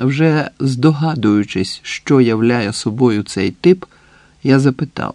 Вже здогадуючись, що являє собою цей тип, я запитав.